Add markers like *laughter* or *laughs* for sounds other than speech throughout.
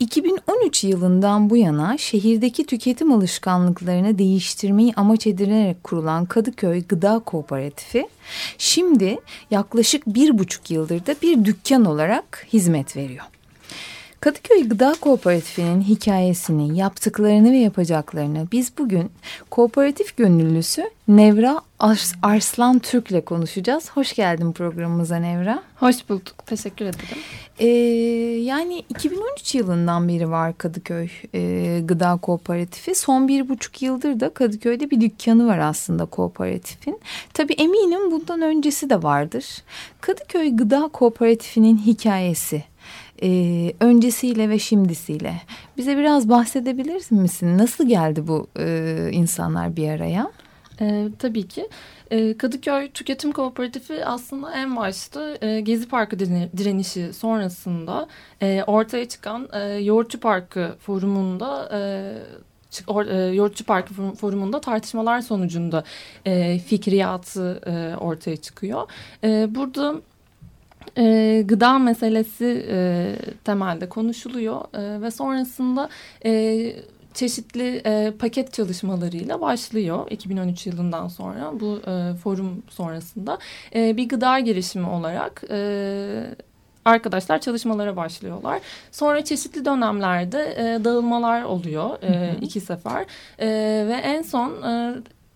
2013 yılından bu yana şehirdeki tüketim alışkanlıklarını değiştirmeyi amaç edinerek kurulan Kadıköy Gıda Kooperatifi şimdi yaklaşık bir buçuk yıldır da bir dükkan olarak hizmet veriyor. Kadıköy Gıda Kooperatifi'nin hikayesini, yaptıklarını ve yapacaklarını biz bugün kooperatif gönüllüsü Nevra Ars Arslan Türk'le konuşacağız. Hoş geldin programımıza Nevra. Hoş bulduk. Teşekkür ederim. Ee, yani 2013 yılından beri var Kadıköy e, Gıda Kooperatifi. Son bir buçuk yıldır da Kadıköy'de bir dükkanı var aslında kooperatifin. Tabii eminim bundan öncesi de vardır. Kadıköy Gıda Kooperatifi'nin hikayesi e, öncesiyle ve şimdisiyle bize biraz bahsedebilir misin? Nasıl geldi bu e, insanlar bir araya? E, tabii ki. E, Kadıköy Tüketim Kooperatifi aslında en başta e, Gezi Parkı direnişi sonrasında e, ortaya çıkan e, Yoğurtçu Parkı forumunda... E, e, Yoğurtçu Parkı forumunda tartışmalar sonucunda e, fikriyatı e, ortaya çıkıyor. E, burada e, gıda meselesi e, temelde konuşuluyor. E, ve sonrasında e, çeşitli e, paket çalışmalarıyla başlıyor 2013 yılından sonra bu e, forum sonrasında. E, bir gıda girişimi olarak e, arkadaşlar çalışmalara başlıyorlar. Sonra çeşitli dönemlerde e, dağılmalar oluyor e, iki sefer. E, ve en son e,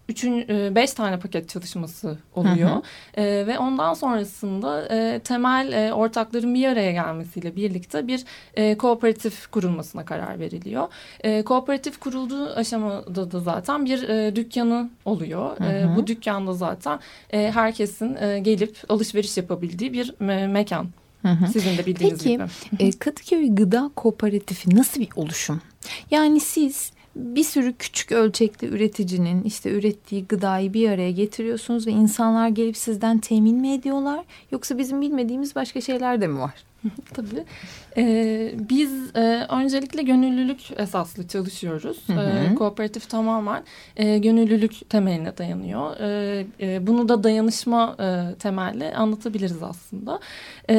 üçün, e, beş tane paket çalışması oluyor. Hı hı. E, ve ondan sonrasında e, temel e, ortakların bir araya gelmesiyle birlikte bir e, kooperatif kurulmasına karar veriliyor. E, kooperatif kurulduğu aşamada da zaten bir e, dükkanı oluyor. Hı hı. E, bu dükkanda zaten e, herkesin e, gelip alışveriş yapabildiği bir me mekan. Hı hı. Sizin de bildiğiniz Peki, gibi. Peki Kadıköy Gıda Kooperatifi nasıl bir oluşum? Yani siz bir sürü küçük ölçekli üreticinin işte ürettiği gıdayı bir araya getiriyorsunuz ve insanlar gelip sizden temin mi ediyorlar yoksa bizim bilmediğimiz başka şeyler de mi var? *laughs* Tabii. Ee, biz e, öncelikle gönüllülük esaslı çalışıyoruz. Hı hı. E, kooperatif tamamen e, gönüllülük temeline dayanıyor. E, e, bunu da dayanışma e, temelli anlatabiliriz aslında. E,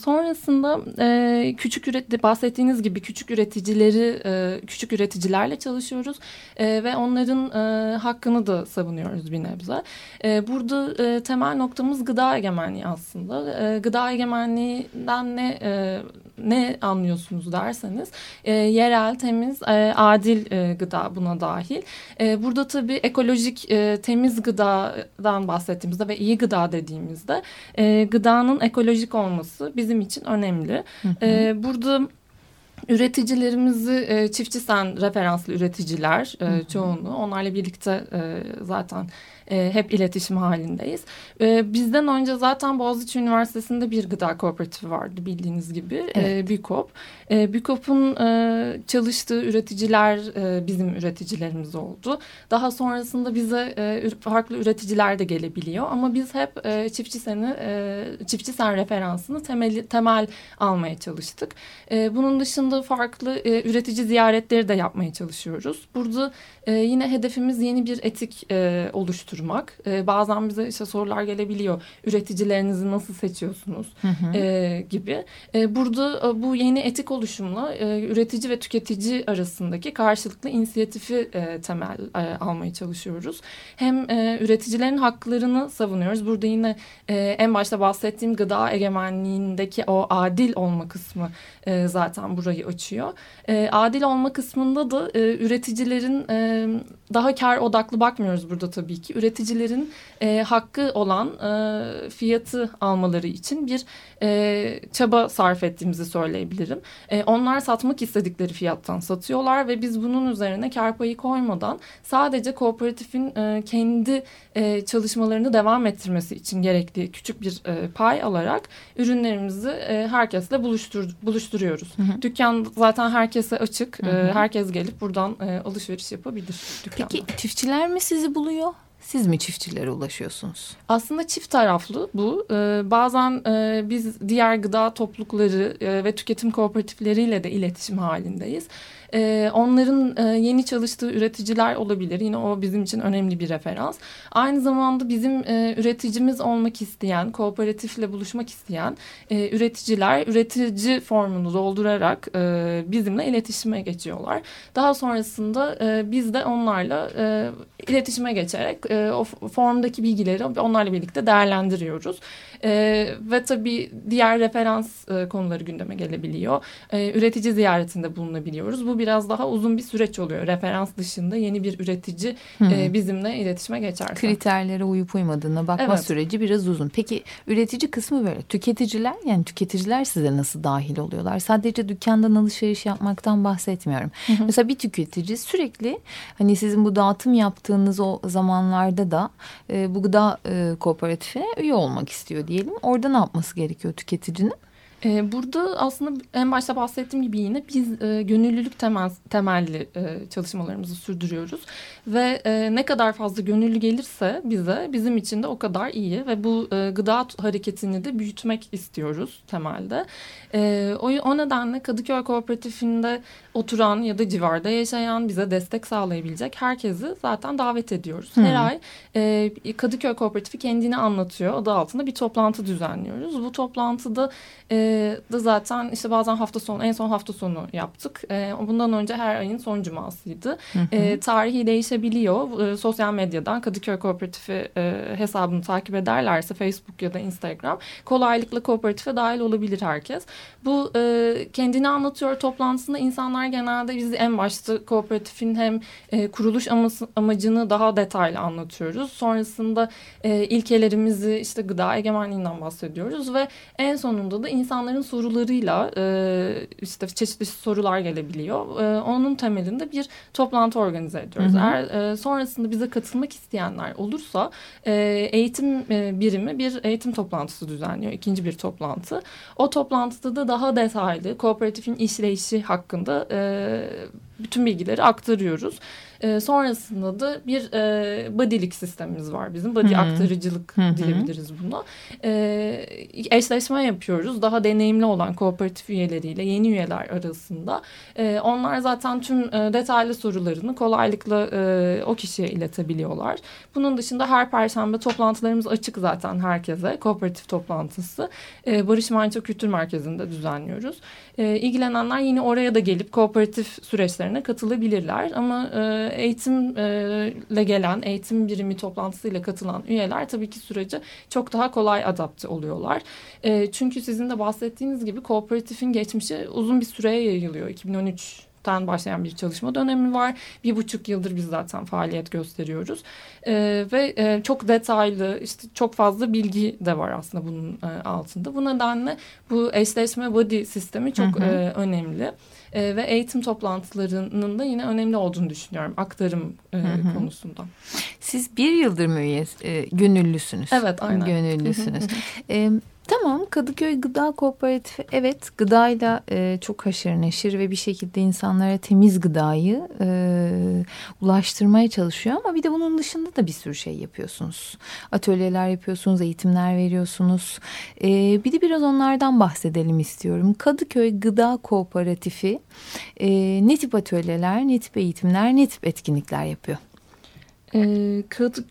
sonrasında e, küçük üretici bahsettiğiniz gibi küçük üreticileri e, küçük üreticilerle çalışıyoruz e, ve onların e, hakkını da savunuyoruz bir nebze. E, burada e, temel noktamız gıda egemenliği aslında. E, gıda egemenliğinden ne e, ne anlıyorsunuz derseniz e, yerel, temiz, e, adil e, gıda buna dahil. E, burada tabii ekolojik e, temiz gıdadan bahsettiğimizde ve iyi gıda dediğimizde e, gıdanın ekolojik olması bizim için önemli. Hı hı. E, burada Üreticilerimizi e, çiftçi sen referanslı üreticiler e, çoğunluğu onlarla birlikte e, zaten e, hep iletişim halindeyiz. E, bizden önce zaten Boğaziçi Üniversitesi'nde bir gıda kooperatifi vardı bildiğiniz gibi. E, evet. E, BÜKOP. E, BÜKOP'un e, çalıştığı üreticiler e, bizim üreticilerimiz oldu. Daha sonrasında bize e, farklı üreticiler de gelebiliyor. Ama biz hep e, çiftçi seni e, çiftçi sen referansını temel, temel almaya çalıştık. E, bunun dışında farklı e, üretici ziyaretleri de yapmaya çalışıyoruz. Burada e, yine hedefimiz yeni bir etik e, oluşturmak. E, bazen bize işte sorular gelebiliyor. Üreticilerinizi nasıl seçiyorsunuz hı hı. E, gibi. E, burada e, bu yeni etik oluşumla e, üretici ve tüketici arasındaki karşılıklı inisiyatifi e, temel e, almaya çalışıyoruz. Hem e, üreticilerin haklarını savunuyoruz. Burada yine e, en başta bahsettiğim gıda egemenliğindeki o adil olma kısmı e, zaten burayı açıyor. E, adil olma kısmında da e, üreticilerin e, daha kar odaklı bakmıyoruz burada tabii ki. Üreticilerin e, hakkı olan e, fiyatı almaları için bir e, çaba sarf ettiğimizi söyleyebilirim. E, onlar satmak istedikleri fiyattan satıyorlar ve biz bunun üzerine kar payı koymadan sadece kooperatifin e, kendi e, çalışmalarını devam ettirmesi için gerekli küçük bir e, pay alarak ürünlerimizi e, herkesle buluştur, buluşturuyoruz. Hı hı. Dükkan zaten herkese açık. Hı hı. E, herkes gelip buradan e, alışveriş yapabilir. Dükkanda. Peki çiftçiler mi sizi buluyor? Siz mi çiftçilere ulaşıyorsunuz? Aslında çift taraflı bu. Ee, bazen e, biz diğer gıda toplulukları e, ve tüketim kooperatifleriyle de iletişim halindeyiz. E, onların e, yeni çalıştığı üreticiler olabilir. Yine o bizim için önemli bir referans. Aynı zamanda bizim e, üreticimiz olmak isteyen, kooperatifle buluşmak isteyen e, üreticiler üretici formunu doldurarak bizimle iletişime geçiyorlar. Daha sonrasında biz de onlarla iletişime geçerek o formdaki bilgileri onlarla birlikte değerlendiriyoruz. Ve tabii diğer referans konuları gündeme gelebiliyor. Üretici ziyaretinde bulunabiliyoruz. Bu biraz daha uzun bir süreç oluyor. Referans dışında yeni bir üretici hmm. e, bizimle iletişime geçerse. Kriterlere uyup uymadığına bakma evet. süreci biraz uzun. Peki üretici kısmı böyle. Tüketiciler yani tüketiciler size nasıl dahil oluyorlar? Sadece dükkandan alışveriş yapmaktan bahsetmiyorum. Hı. Mesela bir tüketici sürekli hani sizin bu dağıtım yaptığınız o zamanlarda da e, bu gıda e, kooperatifine üye olmak istiyor diyelim. Orada ne yapması gerekiyor tüketicinin? Ee, burada aslında en başta bahsettiğim gibi yine biz e, gönüllülük temel, temelli e, çalışmalarımızı sürdürüyoruz. Ve e, ne kadar fazla gönüllü gelirse bize bizim için de o kadar iyi. Ve bu e, gıda hareketini de büyütmek istiyoruz temelde. E, o, o nedenle Kadıköy Kooperatifinde oturan ya da civarda yaşayan bize destek sağlayabilecek herkesi zaten davet ediyoruz. Hmm. Her ay e, Kadıköy Kooperatifi kendini anlatıyor adı altında bir toplantı düzenliyoruz. Bu toplantıda e, da zaten işte bazen hafta sonu en son hafta sonu yaptık. E, bundan önce her ayın son cumasıydı. E, tarihi değişebiliyor. E, sosyal medyadan Kadıköy Kooperatifi e, hesabını takip ederlerse Facebook ya da Instagram kolaylıkla kooperatife dahil olabilir herkes. Bu e, kendini anlatıyor toplantısında insanlar genelde biz en başta kooperatifin hem e, kuruluş aması, amacını daha detaylı anlatıyoruz. Sonrasında e, ilkelerimizi işte gıda egemenliğinden bahsediyoruz ve en sonunda da insanların sorularıyla e, işte çeşitli sorular gelebiliyor. E, onun temelinde bir toplantı organize ediyoruz. Hı hı. Eğer e, sonrasında bize katılmak isteyenler olursa e, eğitim e, birimi bir eğitim toplantısı düzenliyor. ikinci bir toplantı. O toplantıda da daha detaylı kooperatifin işleyişi hakkında e, bütün bilgileri aktarıyoruz. E, sonrasında da bir e, bodylik sistemimiz var bizim. Body Hı -hı. aktarıcılık Hı -hı. diyebiliriz buna. E, eşleşme yapıyoruz. Daha deneyimli olan kooperatif üyeleriyle yeni üyeler arasında. E, onlar zaten tüm e, detaylı sorularını kolaylıkla e, o kişiye iletebiliyorlar. Bunun dışında her perşembe toplantılarımız açık zaten herkese. Kooperatif toplantısı. E, Barış Manço Kültür Merkezi'nde düzenliyoruz. E, ilgilenenler yine oraya da gelip kooperatif süreçlerine katılabilirler. Ama e, eğitimle gelen, eğitim birimi toplantısıyla katılan üyeler tabii ki sürece çok daha kolay adapte oluyorlar. E, çünkü sizin de bahsettiğiniz gibi kooperatifin geçmişi uzun bir süreye yayılıyor. 2013 ten başlayan bir çalışma dönemi var. Bir buçuk yıldır biz zaten faaliyet gösteriyoruz. E, ve e, çok detaylı işte çok fazla bilgi de var aslında bunun e, altında. Bu nedenle bu eşleşme body sistemi çok hı hı. E, önemli. E, ve eğitim toplantılarının da yine önemli olduğunu düşünüyorum aktarım e, hı hı. konusunda. Siz bir yıldır mı üye, e, gönüllüsünüz? Evet aynen. Gönüllüsünüz. e, Tamam Kadıköy Gıda Kooperatifi evet gıdayla e, çok haşır neşir ve bir şekilde insanlara temiz gıdayı e, ulaştırmaya çalışıyor ama bir de bunun dışında da bir sürü şey yapıyorsunuz. Atölyeler yapıyorsunuz, eğitimler veriyorsunuz. E, bir de biraz onlardan bahsedelim istiyorum. Kadıköy Gıda Kooperatifi e, ne tip atölyeler, ne tip eğitimler, ne tip etkinlikler yapıyor?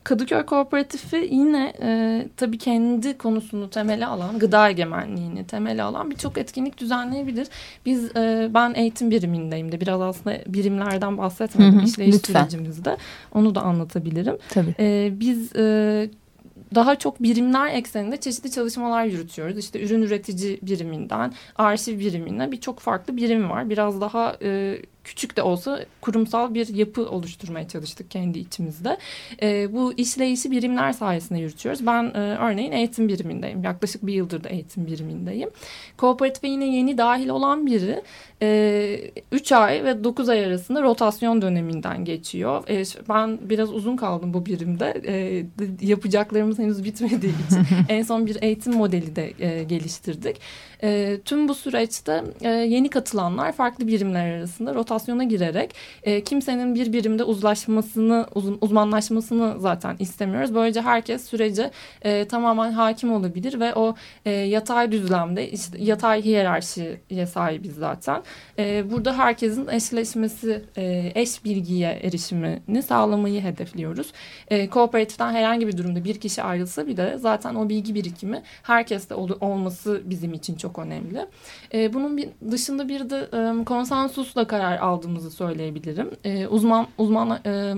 Kadıköy Kooperatifi yine e, tabii kendi konusunu temele alan, gıda egemenliğini temele alan birçok etkinlik düzenleyebilir. Biz e, ben eğitim birimindeyim de biraz aslında birimlerden bahsetmedim hı hı, işleyiş lütfen. sürecimizde. Onu da anlatabilirim. Tabii. E, biz e, daha çok birimler ekseninde çeşitli çalışmalar yürütüyoruz. İşte ürün üretici biriminden arşiv birimine birçok farklı birim var. Biraz daha e, küçük de olsa kurumsal bir yapı oluşturmaya çalıştık kendi içimizde. E, bu işleyişi birimler sayesinde yürütüyoruz. Ben e, örneğin eğitim birimindeyim. Yaklaşık bir yıldır da eğitim birimindeyim. Kooperatife yine yeni dahil olan biri 3 ay ve 9 ay arasında rotasyon döneminden geçiyor. E, ben biraz uzun kaldım bu birimde. E, yapacaklarımız henüz bitmediği için *laughs* en son bir eğitim modeli de e, geliştirdik. E, tüm bu süreçte e, yeni katılanlar farklı birimler arasında rotasyona girerek e, kimsenin bir birimde uzlaşmasını, uzun, uzmanlaşmasını zaten istemiyoruz. Böylece herkes sürece e, tamamen hakim olabilir ve o e, yatay düzlemde işte yatay hiyerarşiye sahibiz zaten. E, burada herkesin eşleşmesi, e, eş bilgiye erişimini sağlamayı hedefliyoruz. E, kooperatiften herhangi bir durumda bir kişi ayrılsa bir de zaten o bilgi birikimi herkeste ol, olması bizim için çok önemli. E, bunun bir, dışında bir de e, konsensusla karar aldığımızı söyleyebilirim. E, uzman uzman e,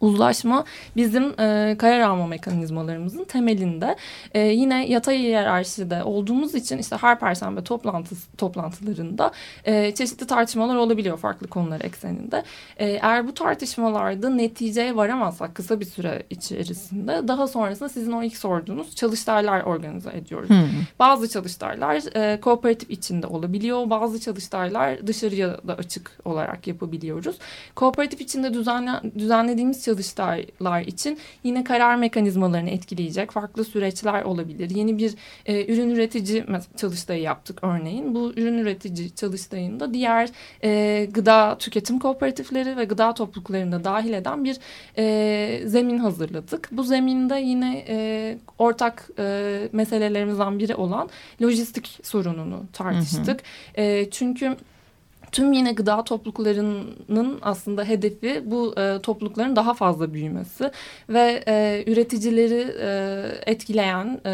uzlaşma bizim e, karar alma mekanizmalarımızın temelinde. E, yine yatay hiyerarşide olduğumuz için işte her perşembe toplantısı, toplantılarında e, çeşitli tartışmalar olabiliyor farklı konular ekseninde. E, eğer bu tartışmalarda neticeye varamazsak kısa bir süre içerisinde daha sonrasında sizin o ilk sorduğunuz çalıştaylar organize ediyoruz. Hmm. Bazı çalıştaylar e, kooperatif içinde olabiliyor. Bazı çalıştaylar dışarıya da açık olarak yapabiliyoruz. Kooperatif içinde düzenle, düzenlediğimiz çalıştaylar için yine karar mekanizmalarını etkileyecek farklı süreçler olabilir. Yeni bir e, ürün üretici çalıştayı yaptık örneğin. Bu ürün üretici çalıştayında diğer e, gıda tüketim kooperatifleri ve gıda topluluklarını dahil eden bir e, zemin hazırladık. Bu zeminde yine e, ortak e, meselelerimizden biri olan lojistik sorununu tartıştık. Hı hı. E, çünkü tüm yine gıda topluluklarının aslında hedefi bu e, toplulukların daha fazla büyümesi ve e, üreticileri e, etkileyen e,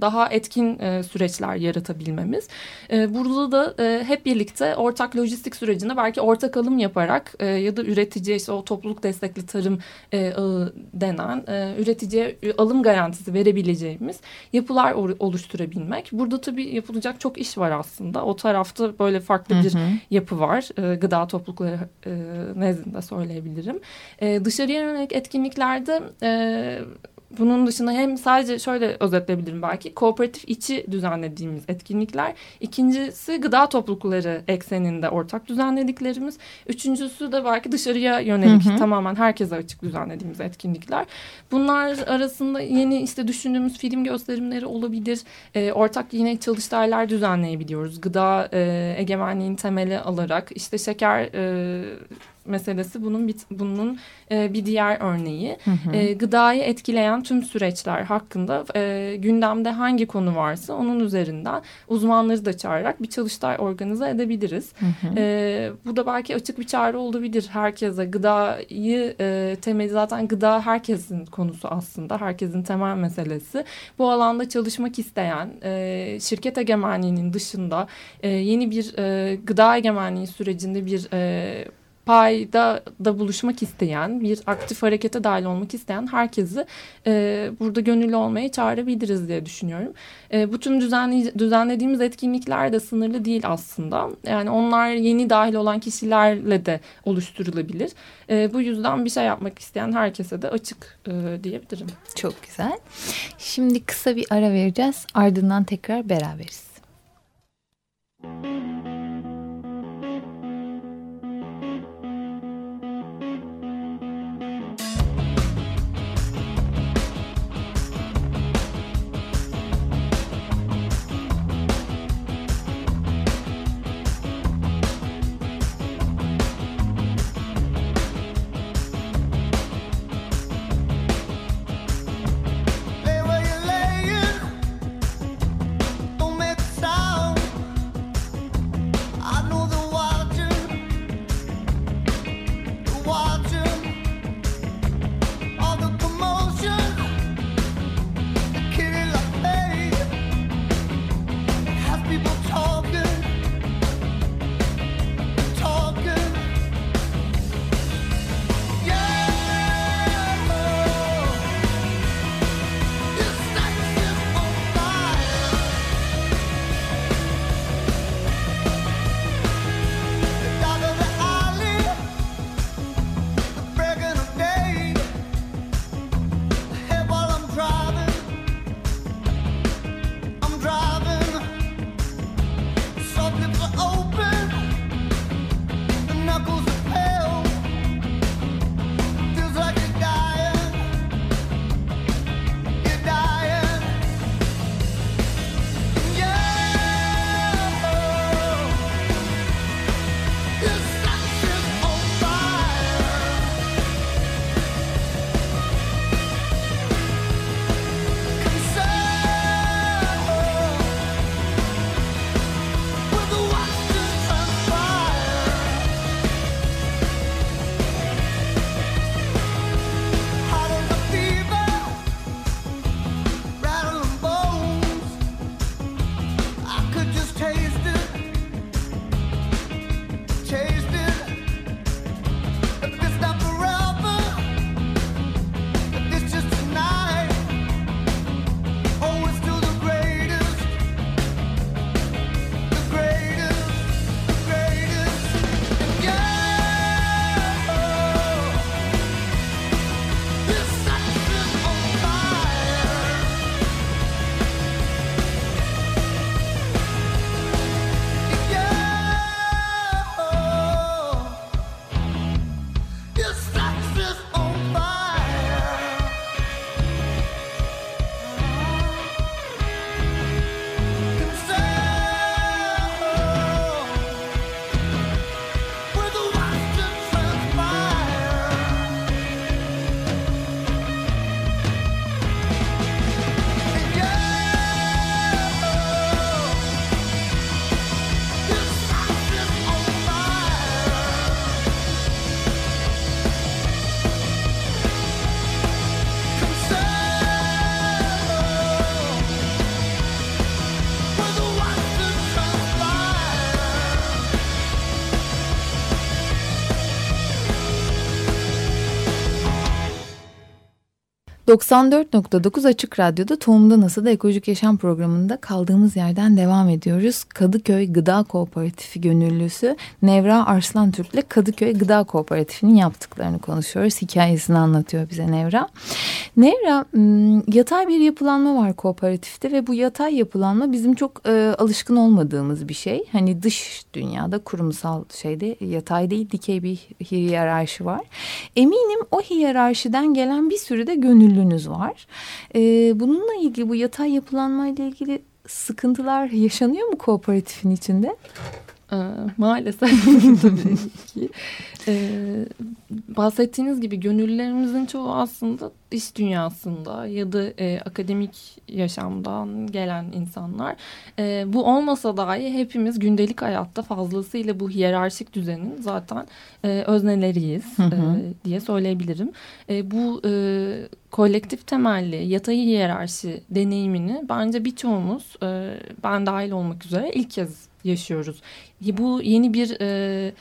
daha etkin e, süreçler yaratabilmemiz. E, burada da e, hep birlikte ortak lojistik sürecinde belki ortak alım yaparak e, ya da üreticiye işte o topluluk destekli tarım e, ağı denen e, üreticiye alım garantisi verebileceğimiz yapılar oluşturabilmek. Burada tabii yapılacak çok iş var aslında. O tarafta böyle farklı bir hı hı. yapı var. E, gıda toplulukları e, nezdinde söyleyebilirim. E, dışarıya yönelik etkinliklerde e, bunun dışında hem sadece şöyle özetleyebilirim belki kooperatif içi düzenlediğimiz etkinlikler. İkincisi gıda toplulukları ekseninde ortak düzenlediklerimiz. Üçüncüsü de belki dışarıya yönelik hı hı. tamamen herkese açık düzenlediğimiz etkinlikler. Bunlar arasında yeni işte düşündüğümüz film gösterimleri olabilir. E, ortak yine çalıştaylar düzenleyebiliyoruz. Gıda e, egemenliğin temeli alarak işte şeker e, meselesi bunun bir, bunun e, bir diğer örneği. Hı hı. E, gıdayı etkileyen tüm süreçler hakkında e, gündemde hangi konu varsa onun üzerinden uzmanları da çağırarak bir çalıştay organize edebiliriz. Hı hı. E, bu da belki açık bir çağrı olabilir herkese. Gıdayı e, temeli zaten gıda herkesin konusu aslında. Herkesin temel meselesi. Bu alanda çalışmak isteyen e, şirket egemenliğinin dışında e, yeni bir e, gıda egemenliği sürecinde bir e, payda da buluşmak isteyen, bir aktif harekete dahil olmak isteyen herkesi e, burada gönüllü olmaya çağırabiliriz diye düşünüyorum. E, bütün düzenli, düzenlediğimiz etkinlikler de sınırlı değil aslında. Yani onlar yeni dahil olan kişilerle de oluşturulabilir. E, bu yüzden bir şey yapmak isteyen herkese de açık e, diyebilirim. Çok güzel. Şimdi kısa bir ara vereceğiz. Ardından tekrar beraberiz. 94.9 Açık Radyo'da Tohumda Nasıl'da Ekolojik Yaşam programında kaldığımız yerden devam ediyoruz. Kadıköy Gıda Kooperatifi gönüllüsü Nevra Arslan Türk'le Kadıköy Gıda Kooperatifi'nin yaptıklarını konuşuyoruz. Hikayesini anlatıyor bize Nevra. Nevra yatay bir yapılanma var kooperatifte ve bu yatay yapılanma bizim çok e, alışkın olmadığımız bir şey. Hani dış dünyada kurumsal şeyde yatay değil dikey bir hiyerarşi var. Eminim o hiyerarşiden gelen bir sürü de gönüllünüz var. E, bununla ilgili bu yatay yapılanmayla ilgili sıkıntılar yaşanıyor mu kooperatifin içinde? Ee, maalesef *laughs* tabii ki. Ee, bahsettiğiniz gibi gönüllülerimizin çoğu aslında iş dünyasında ya da e, akademik yaşamdan gelen insanlar. E, bu olmasa dahi hepimiz gündelik hayatta fazlasıyla bu hiyerarşik düzenin zaten e, özneleriyiz hı hı. E, diye söyleyebilirim. E, bu e, kolektif temelli yatay hiyerarşi deneyimini bence birçoğumuz e, ben dahil olmak üzere ilk kez yaşıyoruz. Bu yeni bir e,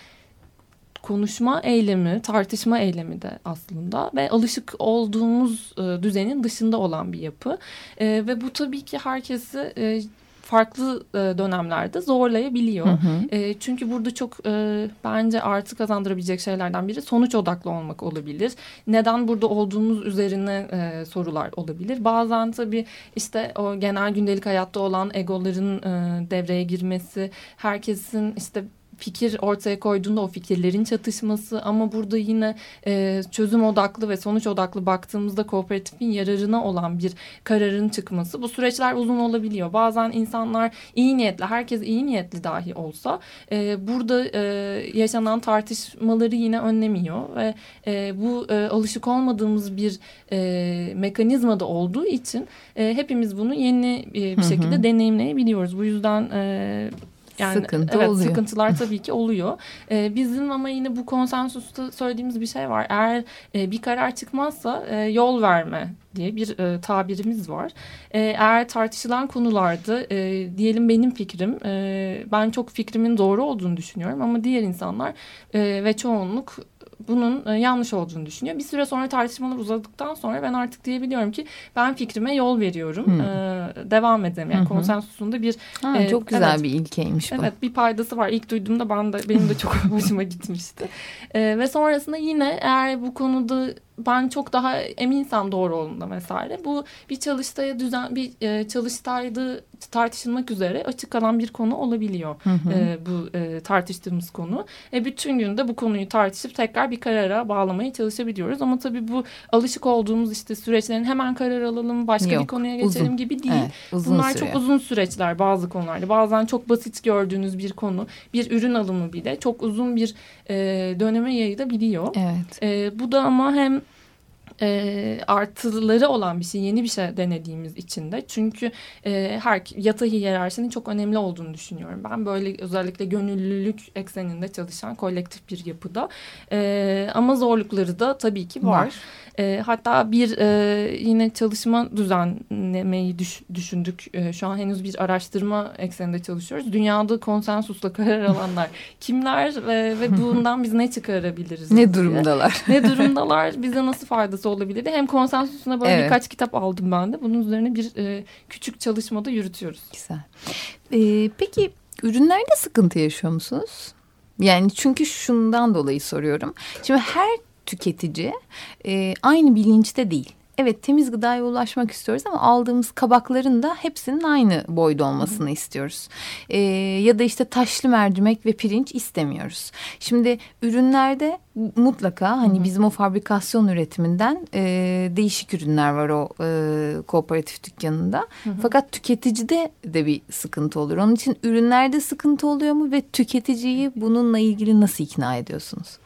konuşma eylemi, tartışma eylemi de aslında ve alışık olduğumuz e, düzenin dışında olan bir yapı. E, ve bu tabii ki herkesi e, farklı e, dönemlerde zorlayabiliyor. Hı hı. E, çünkü burada çok e, bence artı kazandırabilecek şeylerden biri sonuç odaklı olmak olabilir. Neden burada olduğumuz üzerine e, sorular olabilir. Bazen tabii işte o genel gündelik hayatta olan egoların e, devreye girmesi, herkesin işte fikir ortaya koyduğunda o fikirlerin çatışması ama burada yine e, çözüm odaklı ve sonuç odaklı baktığımızda kooperatifin yararına olan bir kararın çıkması bu süreçler uzun olabiliyor. Bazen insanlar iyi niyetli, herkes iyi niyetli dahi olsa e, burada e, yaşanan tartışmaları yine önlemiyor ve e, bu e, alışık olmadığımız bir e, mekanizmada olduğu için e, hepimiz bunu yeni e, bir şekilde hı hı. deneyimleyebiliyoruz. Bu yüzden e, yani, Sıkıntı evet, oluyor. Sıkıntılar *laughs* tabii ki oluyor. Ee, bizim ama yine bu konsensusta söylediğimiz bir şey var. Eğer e, bir karar çıkmazsa e, yol verme diye bir e, tabirimiz var. E, eğer tartışılan konularda e, diyelim benim fikrim e, ben çok fikrimin doğru olduğunu düşünüyorum ama diğer insanlar e, ve çoğunluk bunun e, yanlış olduğunu düşünüyor. Bir süre sonra tartışmalar uzadıktan sonra ben artık diyebiliyorum ki ben fikrime yol veriyorum. Hmm. Devam edelim. Yani konsensusunda bir... Ha, e, çok güzel evet, bir ilkeymiş bu. Evet bir paydası var. İlk duyduğumda ben de, benim de çok *laughs* hoşuma gitmişti. E, ve sonrasında yine eğer bu konuda ben çok daha eminsem doğru olduğunda vesaire. Bu bir çalıştaya düzen bir e, çalıştayda tartışılmak üzere açık kalan bir konu olabiliyor. Hı hı. E, bu e, tartıştığımız konu. E, bütün günde bu konuyu tartışıp tekrar bir karara bağlamaya çalışabiliyoruz. Ama tabii bu alışık olduğumuz işte süreçlerin hemen karar alalım, başka Yok, bir konuya geçelim uzun. gibi değil. Evet, uzun Bunlar sürüyor. çok uzun süreçler bazı konularda. Bazen çok basit gördüğünüz bir konu, bir ürün alımı bile çok uzun bir e, döneme yayılabiliyor. Evet. E, bu da ama hem e, artıları olan bir şey, yeni bir şey denediğimiz için de. Çünkü e, her yatay hiyerarşinin çok önemli olduğunu düşünüyorum. Ben böyle özellikle gönüllülük ekseninde çalışan kolektif bir yapıda. E, ama zorlukları da tabii ki var. var. E, hatta bir e, yine çalışma düzenlemeyi düş, düşündük. E, şu an henüz bir araştırma ekseninde çalışıyoruz. Dünyada konsensusla karar alanlar *laughs* kimler e, ve bundan biz ne çıkarabiliriz? ne durumdalar? *laughs* ne durumdalar? Bize nasıl faydası olabilirdi? Hem konsensusuna böyle evet. birkaç kitap aldım ben de. Bunun üzerine bir e, küçük çalışmada yürütüyoruz. Güzel. E, peki ürünlerde sıkıntı yaşıyor musunuz? Yani çünkü şundan dolayı soruyorum. Şimdi her tüketici e, aynı bilinçte değil. Evet temiz gıdaya ulaşmak istiyoruz ama aldığımız kabakların da hepsinin aynı boyda olmasını istiyoruz. Ee, ya da işte taşlı mercimek ve pirinç istemiyoruz. Şimdi ürünlerde mutlaka hani bizim o fabrikasyon üretiminden e, değişik ürünler var o e, kooperatif dükkanında. Hı hı. Fakat tüketicide de bir sıkıntı olur. Onun için ürünlerde sıkıntı oluyor mu ve tüketiciyi bununla ilgili nasıl ikna ediyorsunuz?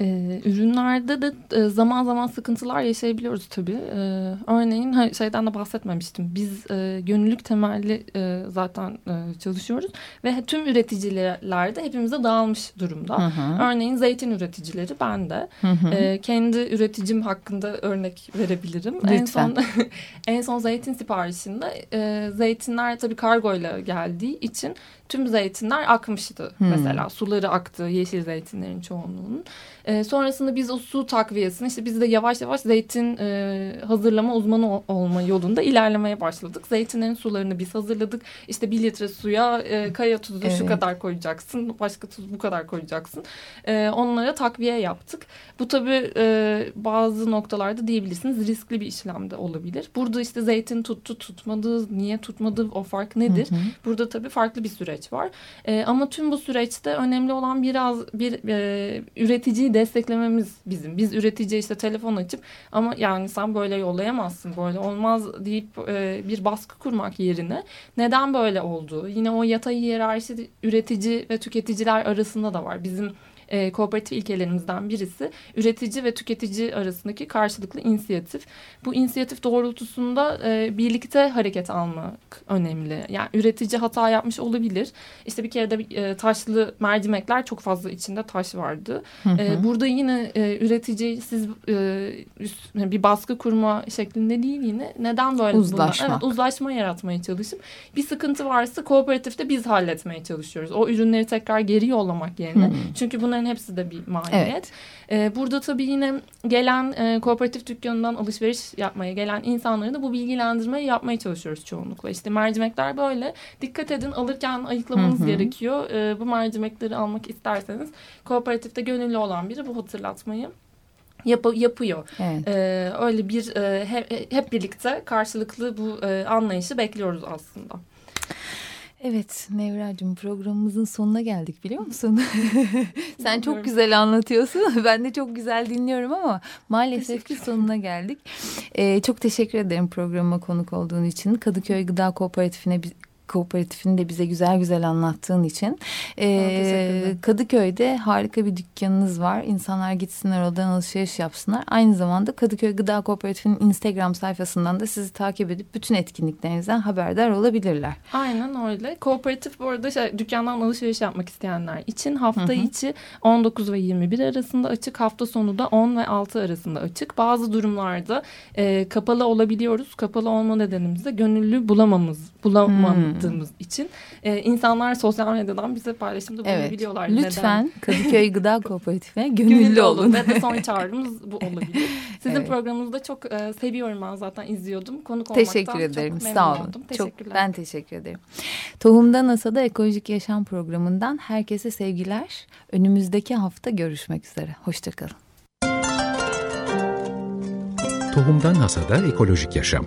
Ee, ürünlerde de e, zaman zaman sıkıntılar yaşayabiliyoruz tabii. Ee, örneğin şeyden de bahsetmemiştim. Biz e, gönüllülük temelli e, zaten e, çalışıyoruz ve tüm üreticilerde hepimize dağılmış durumda. Hı hı. Örneğin zeytin üreticileri ben de. Hı hı. E, kendi üreticim hakkında örnek verebilirim. Lütfen. En son *laughs* en son zeytin siparişinde e, zeytinler tabii kargoyla geldiği için tüm zeytinler akmıştı. Hmm. Mesela suları aktı yeşil zeytinlerin çoğunluğunun. E, sonrasında biz o su takviyesini işte biz de yavaş yavaş zeytin e, hazırlama uzmanı olma yolunda ilerlemeye başladık. Zeytinlerin sularını biz hazırladık. İşte bir litre suya e, kaya tuzu evet. şu kadar koyacaksın. Başka tuz bu kadar koyacaksın. E, onlara takviye yaptık. Bu tabii e, bazı noktalarda diyebilirsiniz riskli bir işlem de olabilir. Burada işte zeytin tuttu tutmadı, niye tutmadı o fark nedir? Hı hı. Burada tabii farklı bir süreç var. E, ama tüm bu süreçte önemli olan biraz bir e, üreticiyi desteklememiz bizim. Biz üretici işte telefon açıp ama yani sen böyle yollayamazsın, böyle olmaz deyip e, bir baskı kurmak yerine neden böyle oldu? Yine o yatay hiyerarşi üretici ve tüketiciler arasında da var. Bizim e, kooperatif ilkelerimizden birisi üretici ve tüketici arasındaki karşılıklı inisiyatif. Bu inisiyatif doğrultusunda e, birlikte hareket almak önemli. Yani üretici hata yapmış olabilir. İşte bir kere de e, taşlı mercimekler çok fazla içinde taş vardı. Hı hı. E, burada yine e, üretici siz e, üst, bir baskı kurma şeklinde değil yine neden böyle uzlaşma. Evet, uzlaşma yaratmaya çalışıp bir sıkıntı varsa kooperatifte biz halletmeye çalışıyoruz. O ürünleri tekrar geri yollamak yerine. Hı. Çünkü bunların hepsi de bir maliyet. Evet. E, burada tabii yine gelen e, kooperatif dükkanından alışveriş yapmaya gelen insanları da bu bilgilendirmeyi yapmaya çalışıyoruz çoğunlukla. İşte mercimekler böyle. Dikkat edin alırken ayıklamanız hı hı. gerekiyor. E, bu mercimekleri almak isterseniz kooperatifte gönüllü olan biri bu hatırlatmayı yap yapıyor. Evet. Ee, öyle bir e, hep, hep birlikte karşılıklı bu e, anlayışı bekliyoruz aslında. Evet Nevra'cığım programımızın sonuna geldik biliyor musun? *laughs* Sen çok güzel anlatıyorsun. *laughs* Ben de çok güzel dinliyorum ama maalesef ki sonuna geldik. Ee, çok teşekkür ederim programa konuk olduğun için. Kadıköy Gıda Kooperatifine kooperatifini de bize güzel güzel anlattığın için. Ee, Kadıköy'de harika bir dükkanınız var. İnsanlar gitsinler oradan alışveriş yapsınlar. Aynı zamanda Kadıköy Gıda Kooperatifinin Instagram sayfasından da sizi takip edip bütün etkinliklerinizden haberdar olabilirler. Aynen öyle. Kooperatif bu arada şey, dükkandan alışveriş yapmak isteyenler için hafta hı hı. içi 19 ve 21 arasında açık. Hafta sonu da 10 ve 6 arasında açık. Bazı durumlarda e, kapalı olabiliyoruz. Kapalı olma nedenimiz de gönüllü bulamamız, bulamamız yaptığımız için e, insanlar sosyal medyadan bize paylaşımda bulunabiliyorlar. Evet. Lütfen Neden? *laughs* Kadıköy Gıda Kooperatifine gönüllü, gönüllü olun. Ve de son çağrımız bu *laughs* olabilir. Sizin evet. programınızı da çok e, seviyorum ben zaten izliyordum. Konuk olmaktan teşekkür ederim. çok Sağ olun. Çok, ben teşekkür ederim. Tohumda NASA'da Ekolojik Yaşam Programı'ndan herkese sevgiler. Önümüzdeki hafta görüşmek üzere. Hoşçakalın. Tohumdan Hasada Ekolojik Yaşam